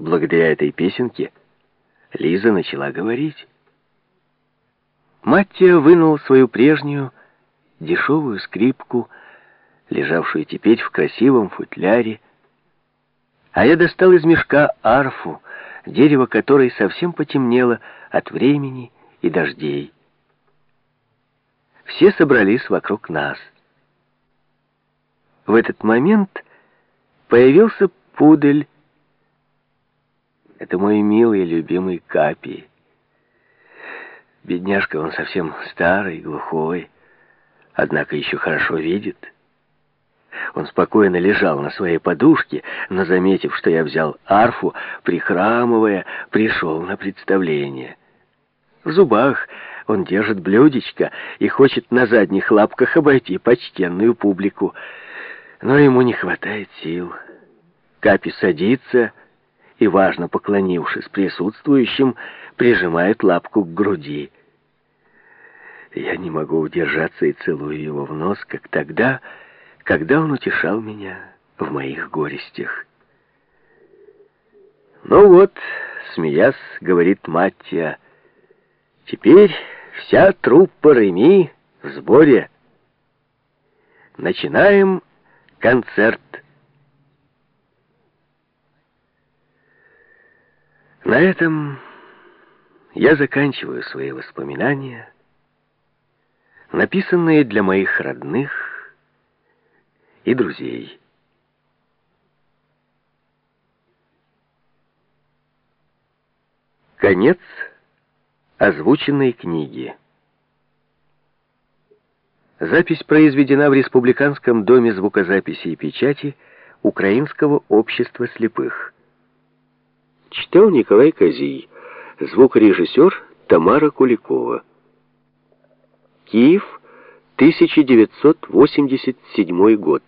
благодаря этой песенке Лиза начала говорить. Маттия вынул свою прежнюю дешевую скрипку, лежавшую теперь в красивом футляре, а я достал из мешка арфу, дерево которой совсем потемнело от времени и дождей. Все собрались вокруг нас. В этот момент появился пудель. Это мой милый любимый Капи. Бедняжка, он совсем старый, глухой, однако еще хорошо видит. Он спокойно лежал на своей подушке, но, заметив, что я взял арфу, прихрамывая, пришел на представление. В зубах он держит блюдечко и хочет на задних лапках обойти почтенную публику. Но ему не хватает сил. Капи садится и, важно поклонившись присутствующим, прижимает лапку к груди. Я не могу удержаться и целую его в нос, как тогда, когда он утешал меня в моих горестях. «Ну вот», — смеясь, говорит Маттия, — «теперь вся труппа Реми в сборе. Начинаем концерт». На этом я заканчиваю свои воспоминания, написанные для моих родных, и друзей. Конец озвученной книги. Запись произведена в Республиканском доме звукозаписи и печати Украинского общества слепых. Читал Николай Козий, звукорежиссер Тамара Куликова. Киев, 1987 год.